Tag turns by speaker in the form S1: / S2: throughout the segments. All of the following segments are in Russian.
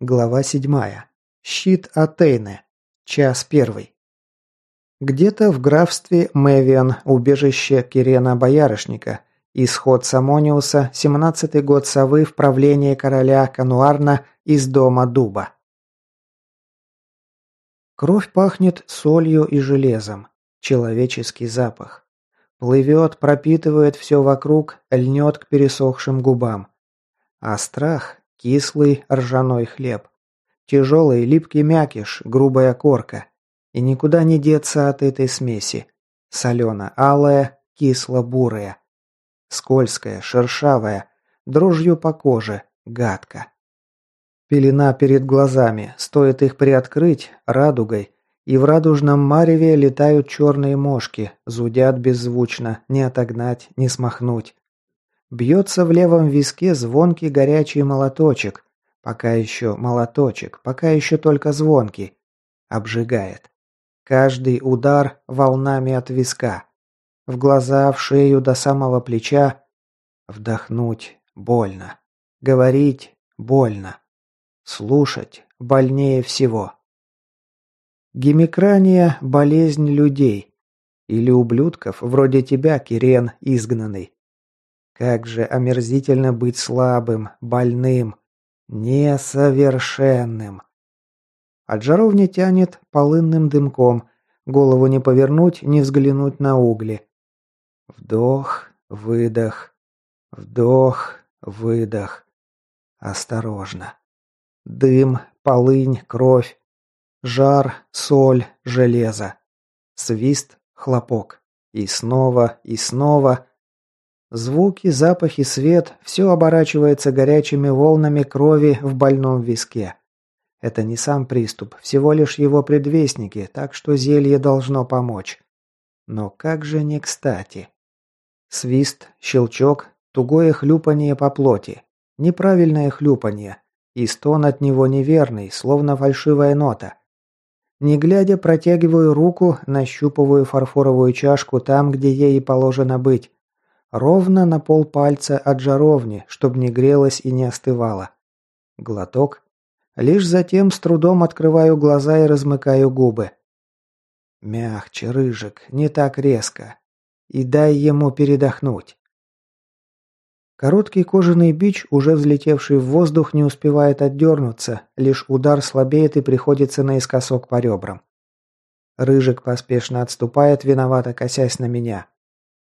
S1: Глава седьмая. Щит Атейны. Час первый. Где-то в графстве Мэвиан, убежище Кирена Боярышника, исход Самониуса, 17-й год совы в правлении короля Кануарна из дома дуба. Кровь пахнет солью и железом. Человеческий запах. Плывет, пропитывает все вокруг, льнет к пересохшим губам. А страх – кислый ржаной хлеб. Тяжелый липкий мякиш, грубая корка. И никуда не деться от этой смеси. Солено-алая, кисло-бурая. Скользкая, шершавая, дрожью по коже, гадко. Пелена перед глазами, стоит их приоткрыть, радугой, и в радужном мареве летают черные мошки, зудят беззвучно, не отогнать, не смахнуть. Бьется в левом виске звонкий горячий молоточек. Пока еще молоточек, пока еще только звонкий. Обжигает. Каждый удар волнами от виска. В глаза, в шею до самого плеча. Вдохнуть больно. Говорить больно. Слушать больнее всего. Гемикрания – болезнь людей. Или ублюдков, вроде тебя, Кирен, изгнанный. Как же омерзительно быть слабым, больным, несовершенным. От жаровни тянет полынным дымком, голову не повернуть, не взглянуть на угли. Вдох, выдох, вдох, выдох. Осторожно. Дым, полынь, кровь. Жар, соль, железо. Свист, хлопок. И снова, и снова. Звуки, запахи, свет – все оборачивается горячими волнами крови в больном виске. Это не сам приступ, всего лишь его предвестники, так что зелье должно помочь. Но как же не кстати. Свист, щелчок, тугое хлюпанье по плоти. Неправильное хлюпанье. И стон от него неверный, словно фальшивая нота. Не глядя, протягиваю руку, нащупываю фарфоровую чашку там, где ей положено быть. Ровно на полпальца от жаровни, чтобы не грелась и не остывала. Глоток. Лишь затем с трудом открываю глаза и размыкаю губы. Мягче, рыжик, не так резко. И дай ему передохнуть. Короткий кожаный бич, уже взлетевший в воздух, не успевает отдернуться, лишь удар слабеет и приходится наискосок по ребрам. Рыжик поспешно отступает, виновато косясь на меня.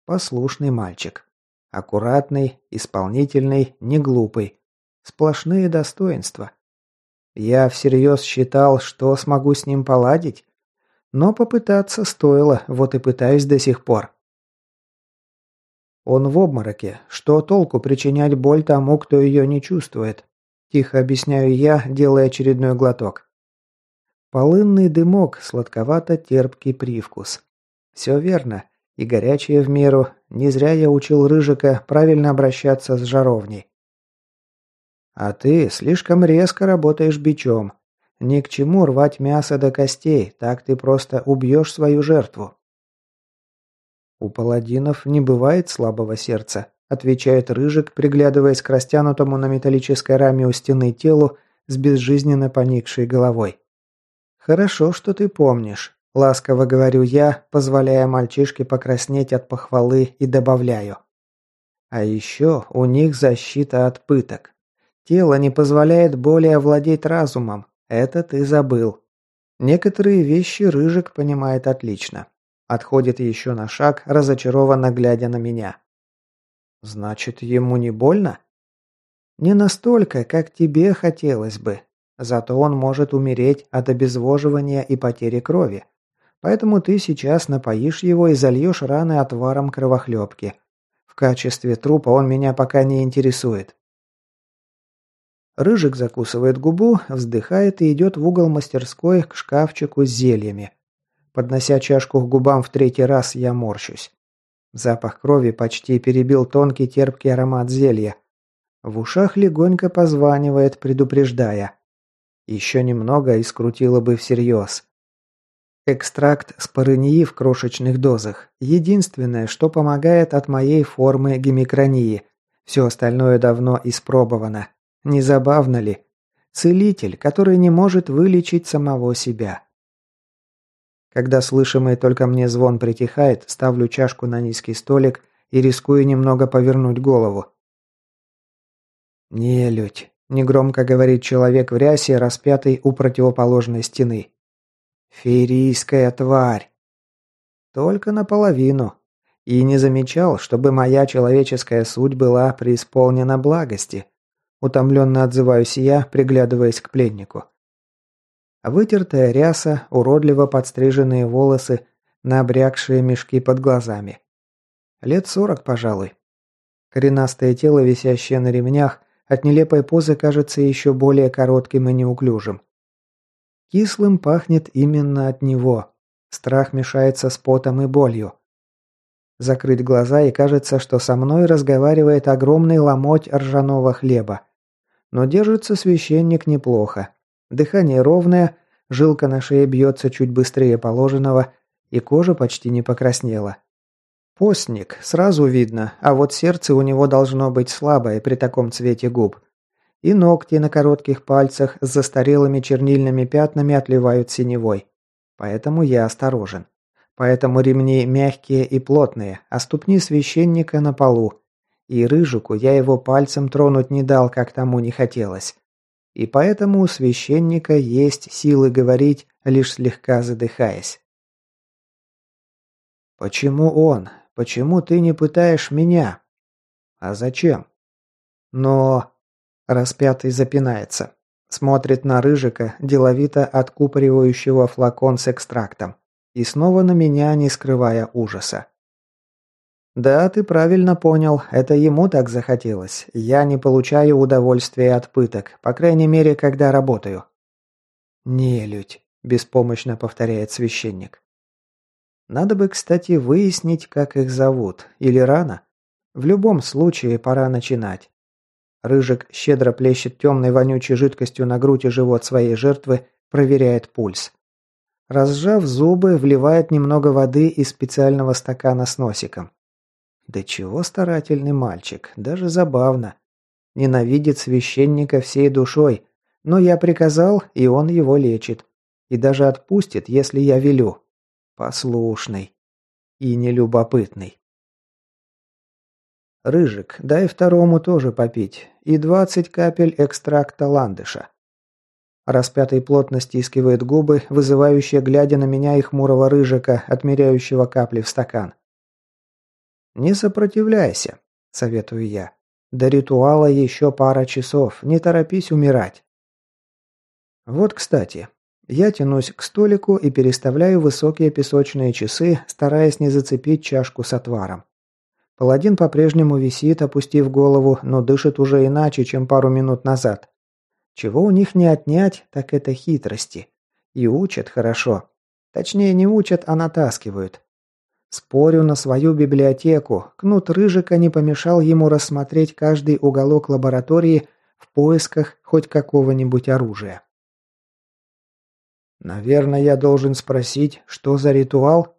S1: Послушный мальчик. Аккуратный, исполнительный, не глупый. Сплошные достоинства. Я всерьез считал, что смогу с ним поладить. Но попытаться стоило, вот и пытаюсь до сих пор. Он в обмороке. Что толку причинять боль тому, кто ее не чувствует? Тихо объясняю я, делая очередной глоток. Полынный дымок, сладковато-терпкий привкус. Все верно. И горячее в меру. Не зря я учил Рыжика правильно обращаться с жаровней. А ты слишком резко работаешь бичом. Ни к чему рвать мясо до костей, так ты просто убьешь свою жертву. «У паладинов не бывает слабого сердца», – отвечает Рыжик, приглядываясь к растянутому на металлической раме у стены телу с безжизненно поникшей головой. «Хорошо, что ты помнишь», – ласково говорю я, позволяя мальчишке покраснеть от похвалы и добавляю. «А еще у них защита от пыток. Тело не позволяет более овладеть разумом, это ты забыл. Некоторые вещи Рыжик понимает отлично. Отходит еще на шаг, разочарованно глядя на меня. «Значит, ему не больно?» «Не настолько, как тебе хотелось бы. Зато он может умереть от обезвоживания и потери крови. Поэтому ты сейчас напоишь его и зальешь раны отваром кровохлебки. В качестве трупа он меня пока не интересует». Рыжик закусывает губу, вздыхает и идет в угол мастерской к шкафчику с зельями. Поднося чашку к губам в третий раз, я морщусь. Запах крови почти перебил тонкий терпкий аромат зелья. В ушах легонько позванивает, предупреждая. Еще немного и скрутило бы всерьез. Экстракт спорыньи в крошечных дозах. Единственное, что помогает от моей формы гемикронии. Все остальное давно испробовано. Не забавно ли? Целитель, который не может вылечить самого себя. Когда слышимый только мне звон притихает, ставлю чашку на низкий столик и рискую немного повернуть голову. «Нелюдь», – негромко говорит человек в рясе, распятый у противоположной стены. «Ферийская тварь». Только наполовину. И не замечал, чтобы моя человеческая суть была преисполнена благости. Утомленно отзываюсь я, приглядываясь к пленнику. Вытертая ряса, уродливо подстриженные волосы, набрякшие мешки под глазами. Лет сорок, пожалуй. Коренастое тело, висящее на ремнях, от нелепой позы кажется еще более коротким и неуклюжим. Кислым пахнет именно от него. Страх мешается с потом и болью. Закрыть глаза и кажется, что со мной разговаривает огромный ломоть ржаного хлеба. Но держится священник неплохо. Дыхание ровное, жилка на шее бьется чуть быстрее положенного, и кожа почти не покраснела. Постник, сразу видно, а вот сердце у него должно быть слабое при таком цвете губ. И ногти на коротких пальцах с застарелыми чернильными пятнами отливают синевой. Поэтому я осторожен. Поэтому ремни мягкие и плотные, а ступни священника на полу. И рыжику я его пальцем тронуть не дал, как тому не хотелось. И поэтому у священника есть силы говорить, лишь слегка задыхаясь. «Почему он? Почему ты не пытаешь меня?» «А зачем?» «Но...» Распятый запинается. Смотрит на Рыжика, деловито откупоривающего флакон с экстрактом. И снова на меня, не скрывая ужаса. «Да, ты правильно понял. Это ему так захотелось. Я не получаю удовольствия от пыток, по крайней мере, когда работаю». «Нелюдь», – беспомощно повторяет священник. «Надо бы, кстати, выяснить, как их зовут. Или рано? В любом случае, пора начинать. Рыжик щедро плещет темной вонючей жидкостью на грудь и живот своей жертвы, проверяет пульс. Разжав зубы, вливает немного воды из специального стакана с носиком. Да чего старательный мальчик, даже забавно. Ненавидит священника всей душой, но я приказал, и он его лечит. И даже отпустит, если я велю. Послушный. И нелюбопытный. «Рыжик, дай второму тоже попить. И двадцать капель экстракта ландыша». Распятый плотно стискивает губы, вызывающие, глядя на меня и хмурого рыжика, отмеряющего капли в стакан. «Не сопротивляйся», — советую я. «До ритуала еще пара часов, не торопись умирать». Вот, кстати, я тянусь к столику и переставляю высокие песочные часы, стараясь не зацепить чашку с отваром. Паладин по-прежнему висит, опустив голову, но дышит уже иначе, чем пару минут назад. Чего у них не отнять, так это хитрости. И учат хорошо. Точнее, не учат, а натаскивают. Спорю на свою библиотеку, кнут Рыжика не помешал ему рассмотреть каждый уголок лаборатории в поисках хоть какого-нибудь оружия. «Наверное, я должен спросить, что за ритуал?»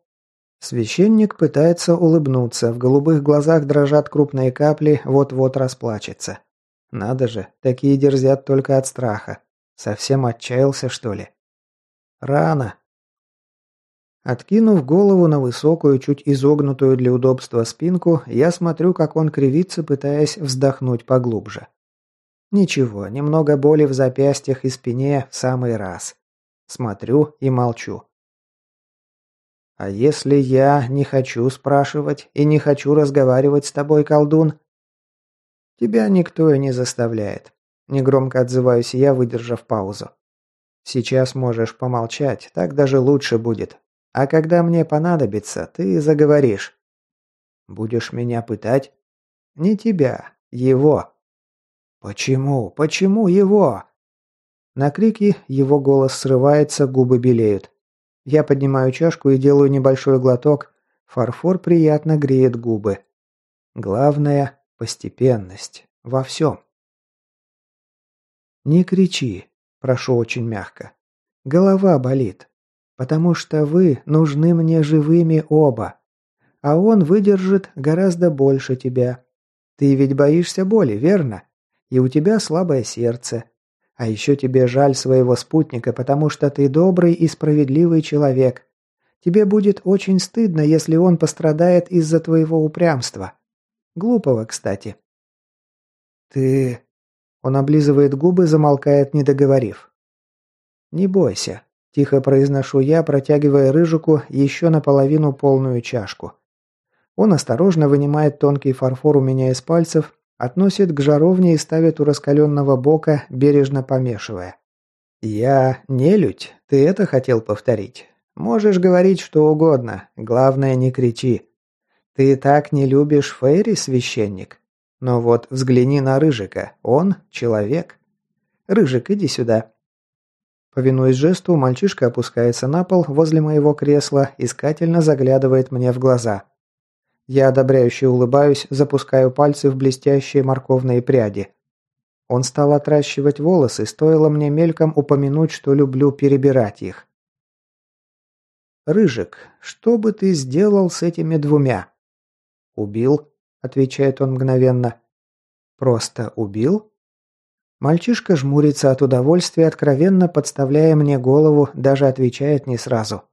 S1: Священник пытается улыбнуться, в голубых глазах дрожат крупные капли, вот-вот расплачется. Надо же, такие дерзят только от страха. Совсем отчаялся, что ли? Рано, Откинув голову на высокую, чуть изогнутую для удобства спинку, я смотрю, как он кривится, пытаясь вздохнуть поглубже. Ничего, немного боли в запястьях и спине в самый раз. Смотрю и молчу. А если я не хочу спрашивать и не хочу разговаривать с тобой, колдун? Тебя никто и не заставляет. Негромко отзываюсь я, выдержав паузу. Сейчас можешь помолчать, так даже лучше будет, а когда мне понадобится, ты заговоришь. Будешь меня пытать? Не тебя, его. Почему? Почему его? На крики его голос срывается, губы белеют. Я поднимаю чашку и делаю небольшой глоток. Фарфор приятно греет губы. Главное – постепенность. Во всем. «Не кричи», – прошу очень мягко. «Голова болит. Потому что вы нужны мне живыми оба. А он выдержит гораздо больше тебя. Ты ведь боишься боли, верно? И у тебя слабое сердце. А еще тебе жаль своего спутника, потому что ты добрый и справедливый человек. Тебе будет очень стыдно, если он пострадает из-за твоего упрямства. Глупого, кстати. Ты... Он облизывает губы, замолкает, не договорив. «Не бойся», – тихо произношу я, протягивая рыжику еще наполовину полную чашку. Он осторожно вынимает тонкий фарфор у меня из пальцев, относит к жаровне и ставит у раскаленного бока, бережно помешивая. «Я нелюдь, ты это хотел повторить? Можешь говорить что угодно, главное не кричи. Ты так не любишь Фейри, священник? Но вот взгляни на Рыжика, он человек. Рыжик, иди сюда». Повинуясь жесту, мальчишка опускается на пол возле моего кресла, искательно заглядывает мне в глаза. Я одобряюще улыбаюсь, запускаю пальцы в блестящие морковные пряди. Он стал отращивать волосы, стоило мне мельком упомянуть, что люблю перебирать их. «Рыжик, что бы ты сделал с этими двумя?» «Убил», — отвечает он мгновенно. «Просто убил?» Мальчишка жмурится от удовольствия, откровенно подставляя мне голову, даже отвечает не сразу.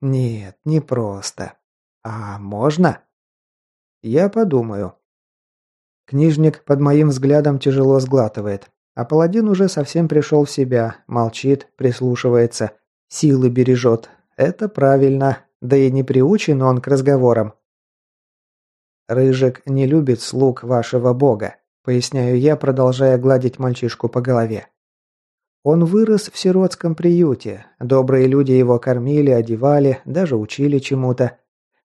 S1: «Нет, не просто. «А можно?» «Я подумаю». Книжник под моим взглядом тяжело сглатывает, а паладин уже совсем пришел в себя, молчит, прислушивается, силы бережет. Это правильно, да и не приучен он к разговорам. «Рыжик не любит слуг вашего бога», — поясняю я, продолжая гладить мальчишку по голове. Он вырос в сиротском приюте. Добрые люди его кормили, одевали, даже учили чему-то.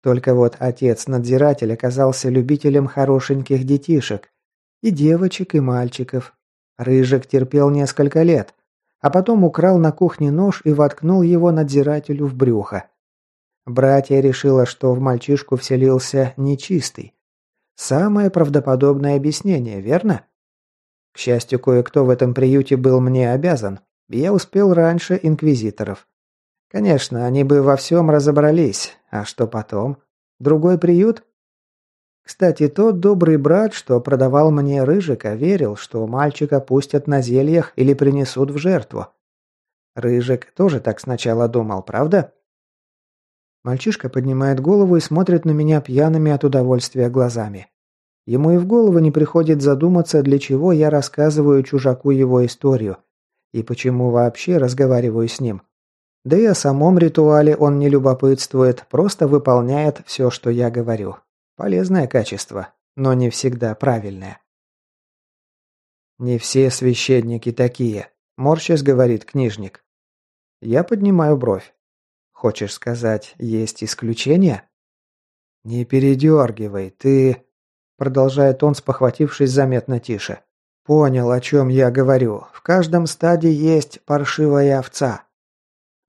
S1: Только вот отец-надзиратель оказался любителем хорошеньких детишек. И девочек, и мальчиков. Рыжик терпел несколько лет, а потом украл на кухне нож и воткнул его надзирателю в брюхо. Братья решила, что в мальчишку вселился нечистый. Самое правдоподобное объяснение, верно? К счастью, кое-кто в этом приюте был мне обязан. Я успел раньше инквизиторов. Конечно, они бы во всем разобрались. А что потом? Другой приют? Кстати, тот добрый брат, что продавал мне Рыжика, верил, что мальчика пустят на зельях или принесут в жертву. Рыжик тоже так сначала думал, правда? Мальчишка поднимает голову и смотрит на меня пьяными от удовольствия глазами. Ему и в голову не приходит задуматься, для чего я рассказываю чужаку его историю и почему вообще разговариваю с ним. Да и о самом ритуале он не любопытствует, просто выполняет все, что я говорю. Полезное качество, но не всегда правильное. «Не все священники такие», – морщась говорит книжник. Я поднимаю бровь. «Хочешь сказать, есть исключения?» «Не передергивай, ты...» Продолжает он, спохватившись заметно тише. «Понял, о чем я говорю. В каждом стаде есть паршивая овца.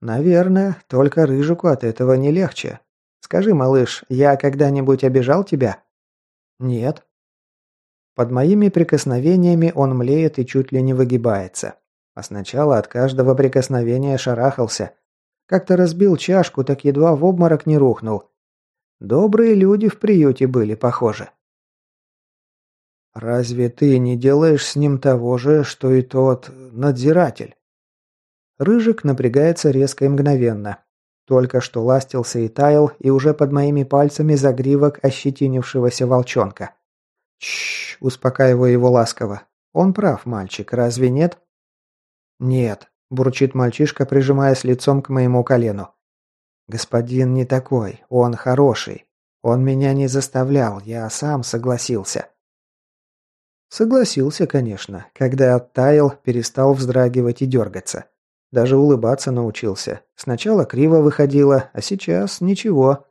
S1: «Наверное, только Рыжику от этого не легче. Скажи, малыш, я когда-нибудь обижал тебя?» «Нет». Под моими прикосновениями он млеет и чуть ли не выгибается. А сначала от каждого прикосновения шарахался. Как-то разбил чашку, так едва в обморок не рухнул. Добрые люди в приюте были, похоже. «Разве ты не делаешь с ним того же, что и тот надзиратель?» Рыжик напрягается резко и мгновенно. Только что ластился и таял, и уже под моими пальцами загривок ощетинившегося волчонка. Чш, успокаиваю его ласково. Он прав, мальчик, разве нет? Нет, бурчит мальчишка, прижимаясь лицом к моему колену. Господин не такой, он хороший. Он меня не заставлял, я сам согласился. Согласился, конечно, когда оттаял, перестал вздрагивать и дергаться. Даже улыбаться научился. Сначала криво выходило, а сейчас ничего.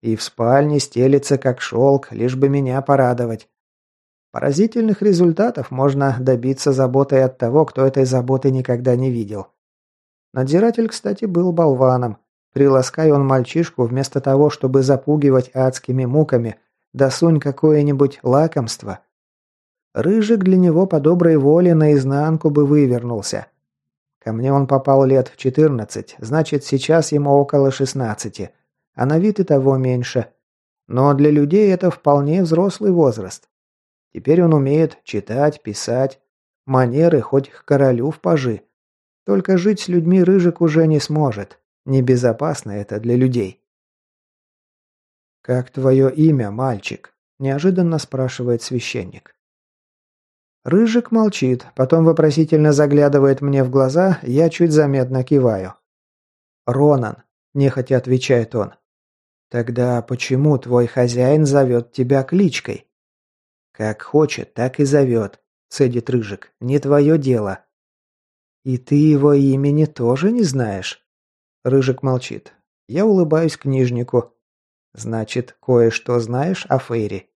S1: И в спальне стелится как шелк, лишь бы меня порадовать. Поразительных результатов можно добиться заботой от того, кто этой заботы никогда не видел. Надзиратель, кстати, был болваном. Приласкай он мальчишку, вместо того, чтобы запугивать адскими муками, досунь какое-нибудь лакомство. Рыжик для него по доброй воле наизнанку бы вывернулся. Ко мне он попал лет в 14, значит, сейчас ему около 16, а на вид и того меньше. Но для людей это вполне взрослый возраст. Теперь он умеет читать, писать. Манеры хоть к королю в пажи. Только жить с людьми Рыжик уже не сможет. Небезопасно это для людей. «Как твое имя, мальчик?» – неожиданно спрашивает священник. Рыжик молчит, потом вопросительно заглядывает мне в глаза, я чуть заметно киваю. «Ронан», – нехотя отвечает он. «Тогда почему твой хозяин зовет тебя кличкой?» «Как хочет, так и зовет», – цедит Рыжик. «Не твое дело». «И ты его имени тоже не знаешь?» Рыжик молчит. Я улыбаюсь книжнику. «Значит, кое-что знаешь о Фейре?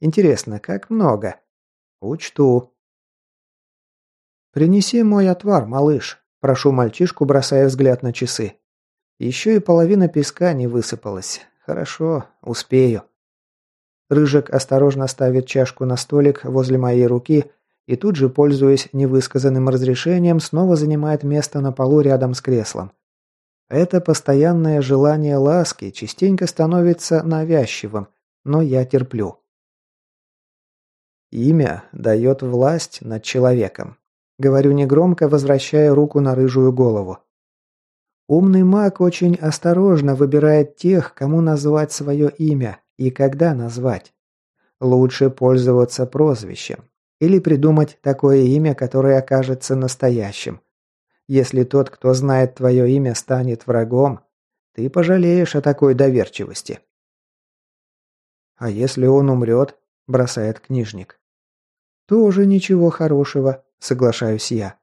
S1: Интересно, как много?» «Учту». «Принеси мой отвар, малыш», – прошу мальчишку, бросая взгляд на часы. Еще и половина песка не высыпалась. Хорошо, успею. Рыжик осторожно ставит чашку на столик возле моей руки и тут же, пользуясь невысказанным разрешением, снова занимает место на полу рядом с креслом. Это постоянное желание ласки частенько становится навязчивым, но я терплю. Имя дает власть над человеком. Говорю негромко, возвращая руку на рыжую голову. Умный маг очень осторожно выбирает тех, кому назвать свое имя и когда назвать. Лучше пользоваться прозвищем или придумать такое имя, которое окажется настоящим. Если тот, кто знает твое имя, станет врагом, ты пожалеешь о такой доверчивости. А если он умрет, бросает книжник. Тоже ничего хорошего, соглашаюсь я.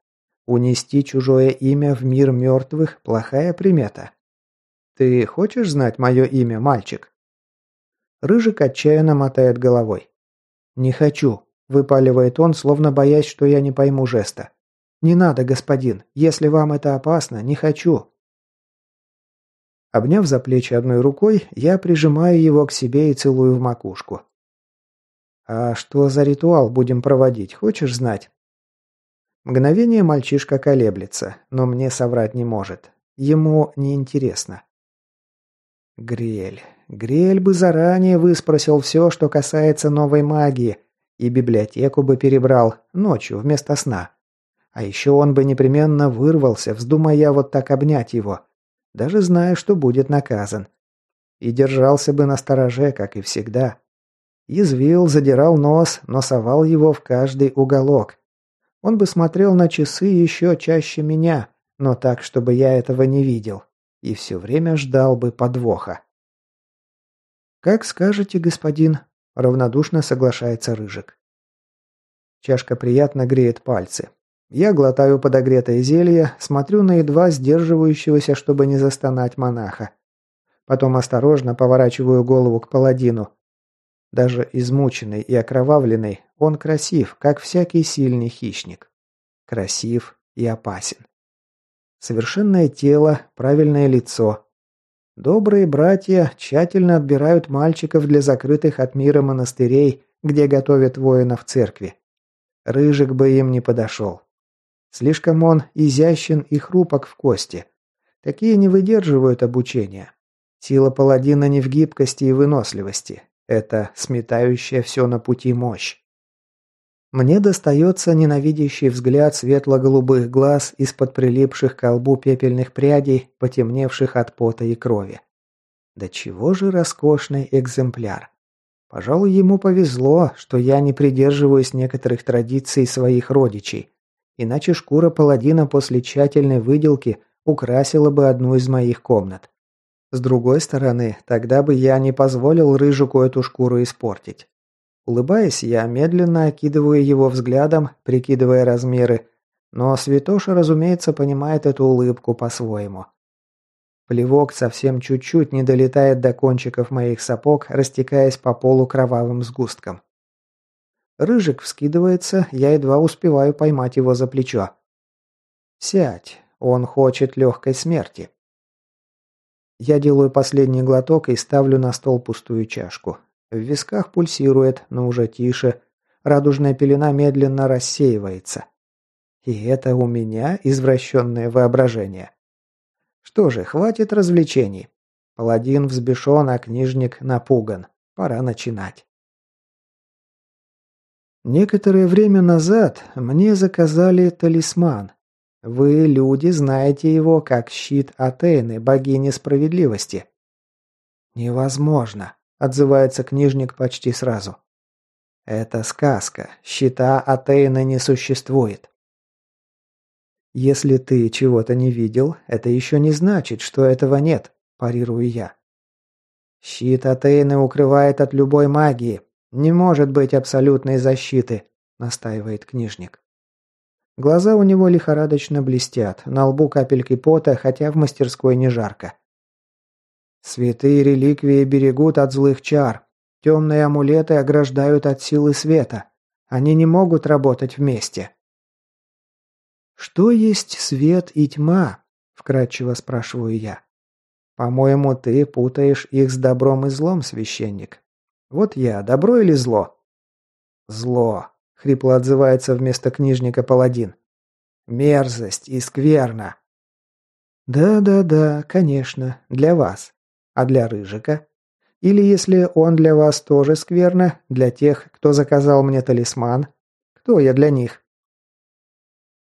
S1: Унести чужое имя в мир мертвых – плохая примета. Ты хочешь знать мое имя, мальчик?» Рыжик отчаянно мотает головой. «Не хочу», – выпаливает он, словно боясь, что я не пойму жеста. «Не надо, господин. Если вам это опасно, не хочу». Обняв за плечи одной рукой, я прижимаю его к себе и целую в макушку. «А что за ритуал будем проводить, хочешь знать?» Мгновение мальчишка колеблется, но мне соврать не может. Ему неинтересно. Грель. Грель бы заранее выспросил все, что касается новой магии, и библиотеку бы перебрал ночью вместо сна. А еще он бы непременно вырвался, вздумая вот так обнять его, даже зная, что будет наказан. И держался бы на стороже, как и всегда. Язвил, задирал нос, но совал его в каждый уголок. Он бы смотрел на часы еще чаще меня, но так, чтобы я этого не видел. И все время ждал бы подвоха. «Как скажете, господин», – равнодушно соглашается Рыжик. Чашка приятно греет пальцы. Я глотаю подогретое зелье, смотрю на едва сдерживающегося, чтобы не застонать монаха. Потом осторожно поворачиваю голову к паладину. Даже измученный и окровавленный, он красив, как всякий сильный хищник. Красив и опасен. Совершенное тело, правильное лицо. Добрые братья тщательно отбирают мальчиков для закрытых от мира монастырей, где готовят воинов церкви. Рыжик бы им не подошел. Слишком он изящен и хрупок в кости. Такие не выдерживают обучения. Сила паладина не в гибкости и выносливости. Это сметающая все на пути мощь. Мне достается ненавидящий взгляд светло-голубых глаз из-под прилипших к колбу пепельных прядей, потемневших от пота и крови. Да чего же роскошный экземпляр. Пожалуй, ему повезло, что я не придерживаюсь некоторых традиций своих родичей. Иначе шкура паладина после тщательной выделки украсила бы одну из моих комнат. С другой стороны, тогда бы я не позволил Рыжику эту шкуру испортить. Улыбаясь, я медленно окидываю его взглядом, прикидывая размеры, но Святоша, разумеется, понимает эту улыбку по-своему. Плевок совсем чуть-чуть не долетает до кончиков моих сапог, растекаясь по полу кровавым сгустком. Рыжик вскидывается, я едва успеваю поймать его за плечо. «Сядь, он хочет легкой смерти». Я делаю последний глоток и ставлю на стол пустую чашку. В висках пульсирует, но уже тише. Радужная пелена медленно рассеивается. И это у меня извращенное воображение. Что же, хватит развлечений. Паладин взбешен, а книжник напуган. Пора начинать. Некоторое время назад мне заказали талисман. Вы, люди, знаете его как щит Атены, богини справедливости. Невозможно, отзывается книжник почти сразу. Это сказка. Щита Атены не существует. Если ты чего-то не видел, это еще не значит, что этого нет, парирую я. Щит Атены укрывает от любой магии. Не может быть абсолютной защиты, настаивает книжник. Глаза у него лихорадочно блестят, на лбу капельки пота, хотя в мастерской не жарко. Святые реликвии берегут от злых чар. Темные амулеты ограждают от силы света. Они не могут работать вместе. «Что есть свет и тьма?» – вкратчиво спрашиваю я. «По-моему, ты путаешь их с добром и злом, священник. Вот я, добро или зло?» «Зло», – хрипло отзывается вместо книжника паладин. «Мерзость и скверно». «Да-да-да, конечно, для вас. А для Рыжика? Или если он для вас тоже скверно, для тех, кто заказал мне талисман? Кто я для них?»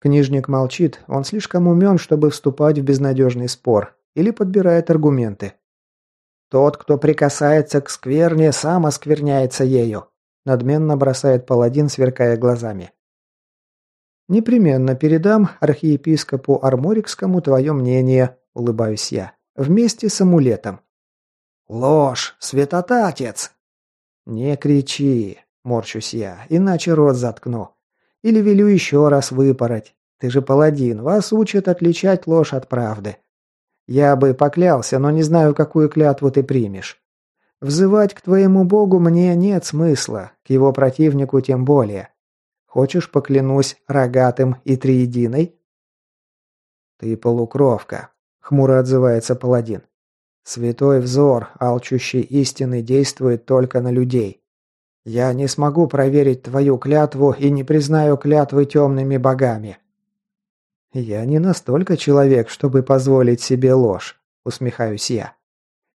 S1: Книжник молчит, он слишком умен, чтобы вступать в безнадежный спор, или подбирает аргументы. «Тот, кто прикасается к скверне, сам оскверняется ею», надменно бросает паладин, сверкая глазами. «Непременно передам архиепископу Арморикскому твое мнение», – улыбаюсь я, – «вместе с амулетом». «Ложь! Святотатец!» «Не кричи!» – морщусь я, иначе рот заткну. Или велю еще раз выпороть. Ты же паладин, вас учат отличать ложь от правды. Я бы поклялся, но не знаю, какую клятву ты примешь. Взывать к твоему богу мне нет смысла, к его противнику тем более. Хочешь, поклянусь рогатым и триединой?» «Ты полукровка», — хмуро отзывается паладин. «Святой взор, алчущий истины, действует только на людей. Я не смогу проверить твою клятву и не признаю клятвы темными богами. Я не настолько человек, чтобы позволить себе ложь, усмехаюсь я.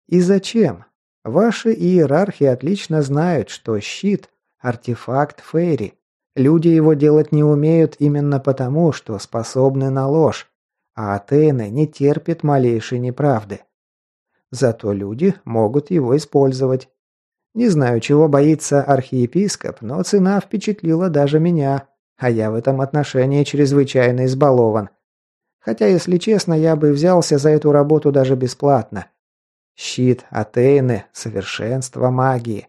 S1: И зачем? Ваши иерархи отлично знают, что щит – артефакт Фейри. Люди его делать не умеют именно потому, что способны на ложь, а Атены не терпит малейшей неправды. Зато люди могут его использовать. Не знаю, чего боится архиепископ, но цена впечатлила даже меня, а я в этом отношении чрезвычайно избалован. Хотя, если честно, я бы взялся за эту работу даже бесплатно. Щит Атейны – совершенство магии.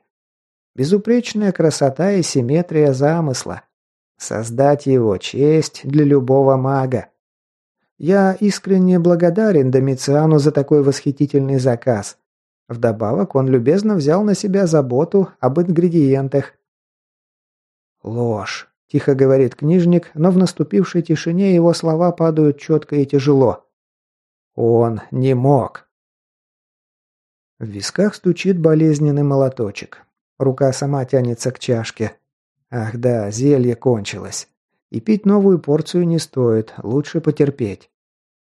S1: Безупречная красота и симметрия замысла. Создать его – честь для любого мага. Я искренне благодарен Домициану за такой восхитительный заказ. Вдобавок он любезно взял на себя заботу об ингредиентах. «Ложь», – тихо говорит книжник, но в наступившей тишине его слова падают четко и тяжело. «Он не мог». В висках стучит болезненный молоточек. Рука сама тянется к чашке. Ах да, зелье кончилось. И пить новую порцию не стоит, лучше потерпеть.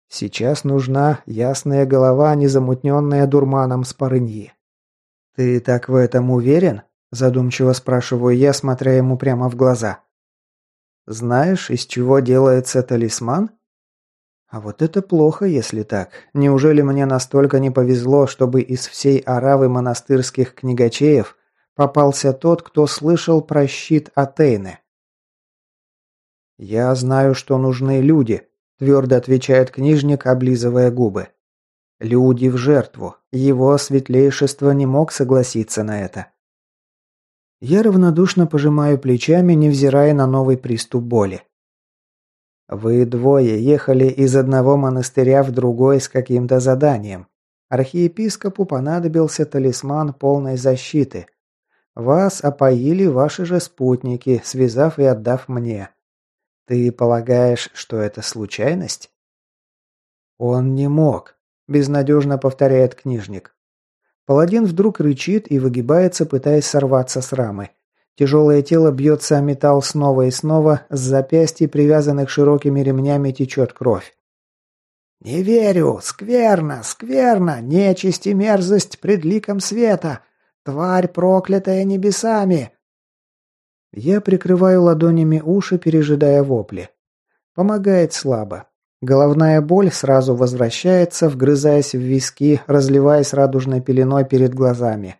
S1: Сейчас нужна ясная голова, незамутненная дурманом с парыньи. «Ты так в этом уверен?» – задумчиво спрашиваю я, смотря ему прямо в глаза. «Знаешь, из чего делается талисман?» «А вот это плохо, если так. Неужели мне настолько не повезло, чтобы из всей оравы монастырских книгачеев попался тот, кто слышал про щит Атейны?» «Я знаю, что нужны люди», Твердо отвечает книжник, облизывая губы. Люди в жертву. Его светлейшество не мог согласиться на это. Я равнодушно пожимаю плечами, невзирая на новый приступ боли. Вы двое ехали из одного монастыря в другой с каким-то заданием. Архиепископу понадобился талисман полной защиты. Вас опоили ваши же спутники, связав и отдав мне. Ты полагаешь, что это случайность? Он не мог, безнадежно повторяет книжник. Паладин вдруг рычит и выгибается, пытаясь сорваться с рамы. Тяжелое тело бьется о металл снова и снова, с запястья, привязанных широкими ремнями, течет кровь. «Не верю! Скверно! Скверно! Нечисть и мерзость пред ликом света! Тварь, проклятая небесами!» Я прикрываю ладонями уши, пережидая вопли. Помогает слабо. Головная боль сразу возвращается, вгрызаясь в виски, разливаясь радужной пеленой перед глазами.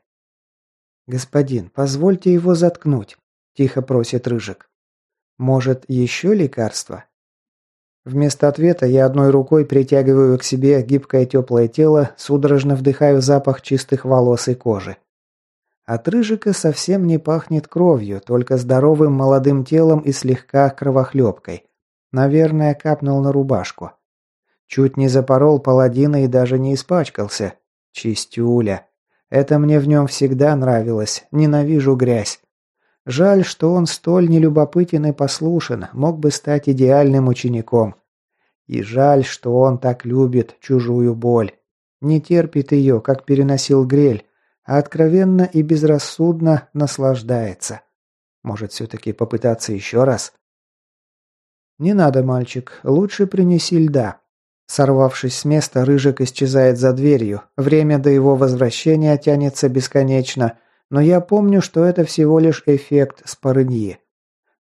S1: «Господин, позвольте его заткнуть», – тихо просит Рыжик. «Может, еще лекарство?» Вместо ответа я одной рукой притягиваю к себе гибкое теплое тело, судорожно вдыхаю запах чистых волос и кожи. От Рыжика совсем не пахнет кровью, только здоровым молодым телом и слегка кровохлебкой. Наверное, капнул на рубашку. Чуть не запорол паладина и даже не испачкался. Чистюля. Это мне в нем всегда нравилось. Ненавижу грязь. Жаль, что он столь нелюбопытен и послушен, мог бы стать идеальным учеником. И жаль, что он так любит чужую боль. Не терпит ее, как переносил Грель, а откровенно и безрассудно наслаждается. Может, все-таки попытаться еще раз? «Не надо, мальчик, лучше принеси льда». Сорвавшись с места, Рыжик исчезает за дверью. Время до его возвращения тянется бесконечно, но я помню, что это всего лишь эффект спорыньи.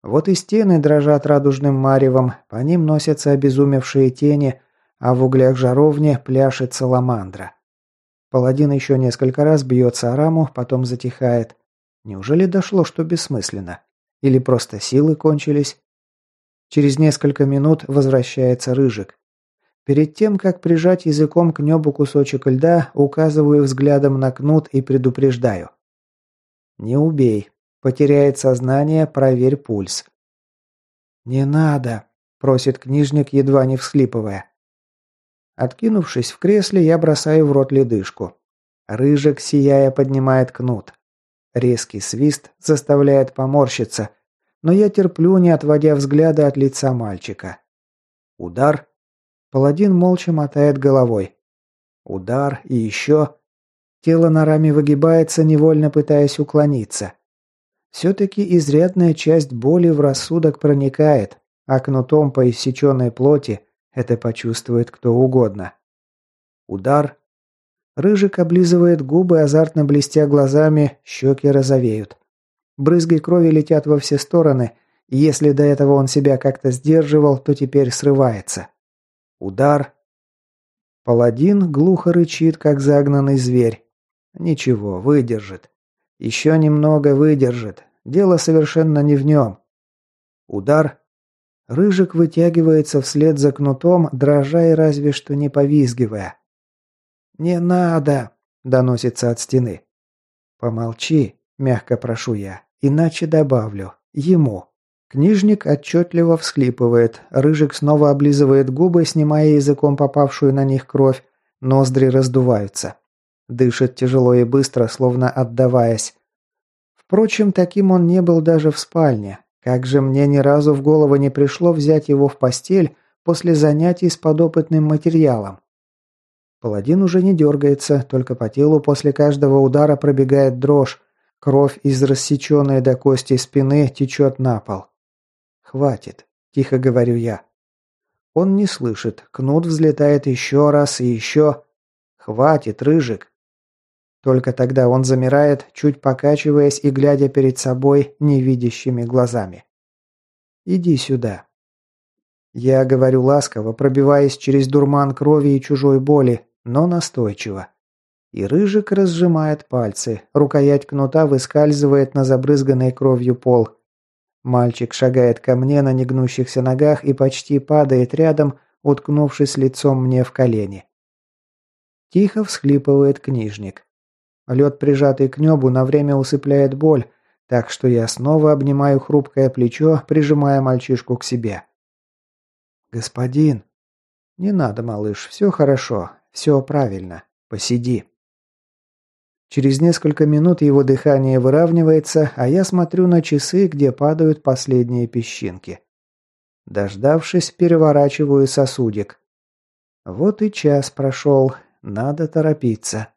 S1: Вот и стены дрожат радужным маревом, по ним носятся обезумевшие тени, а в углях жаровни пляшет саламандра. Паладин еще несколько раз бьется о раму, потом затихает. Неужели дошло, что бессмысленно? Или просто силы кончились? Через несколько минут возвращается Рыжик. Перед тем, как прижать языком к небу кусочек льда, указываю взглядом на кнут и предупреждаю. «Не убей. Потеряет сознание, проверь пульс». «Не надо», – просит книжник, едва не всхлипывая. Откинувшись в кресле, я бросаю в рот ледышку. Рыжик, сияя, поднимает кнут. Резкий свист заставляет поморщиться – но я терплю, не отводя взгляда от лица мальчика. Удар. Паладин молча мотает головой. Удар и еще. Тело на раме выгибается, невольно пытаясь уклониться. Все-таки изрядная часть боли в рассудок проникает, а кнутом по иссеченной плоти это почувствует кто угодно. Удар. Рыжик облизывает губы, азартно блестя глазами, щеки розовеют. Брызги крови летят во все стороны, и если до этого он себя как-то сдерживал, то теперь срывается. Удар. Паладин глухо рычит, как загнанный зверь. Ничего, выдержит. Еще немного выдержит. Дело совершенно не в нем. Удар. Рыжик вытягивается вслед за кнутом, дрожа и разве что не повизгивая. «Не надо!» – доносится от стены. «Помолчи», Мягко прошу я. Иначе добавлю. Ему. Книжник отчетливо всхлипывает. Рыжик снова облизывает губы, снимая языком попавшую на них кровь. Ноздри раздуваются. Дышит тяжело и быстро, словно отдаваясь. Впрочем, таким он не был даже в спальне. Как же мне ни разу в голову не пришло взять его в постель после занятий с подопытным материалом. Паладин уже не дергается, только по телу после каждого удара пробегает дрожь, Кровь из рассеченной до кости спины течет на пол. «Хватит», – тихо говорю я. Он не слышит. Кнут взлетает еще раз и еще. «Хватит, рыжик!» Только тогда он замирает, чуть покачиваясь и глядя перед собой невидящими глазами. «Иди сюда». Я говорю ласково, пробиваясь через дурман крови и чужой боли, но настойчиво. И Рыжик разжимает пальцы. Рукоять кнута выскальзывает на забрызганный кровью пол. Мальчик шагает ко мне на негнущихся ногах и почти падает рядом, уткнувшись лицом мне в колени. Тихо всхлипывает книжник. Лед, прижатый к небу, на время усыпляет боль, так что я снова обнимаю хрупкое плечо, прижимая мальчишку к себе. «Господин!» «Не надо, малыш, все хорошо, все правильно. Посиди». Через несколько минут его дыхание выравнивается, а я смотрю на часы, где падают последние песчинки. Дождавшись, переворачиваю сосудик. Вот и час прошел, надо торопиться.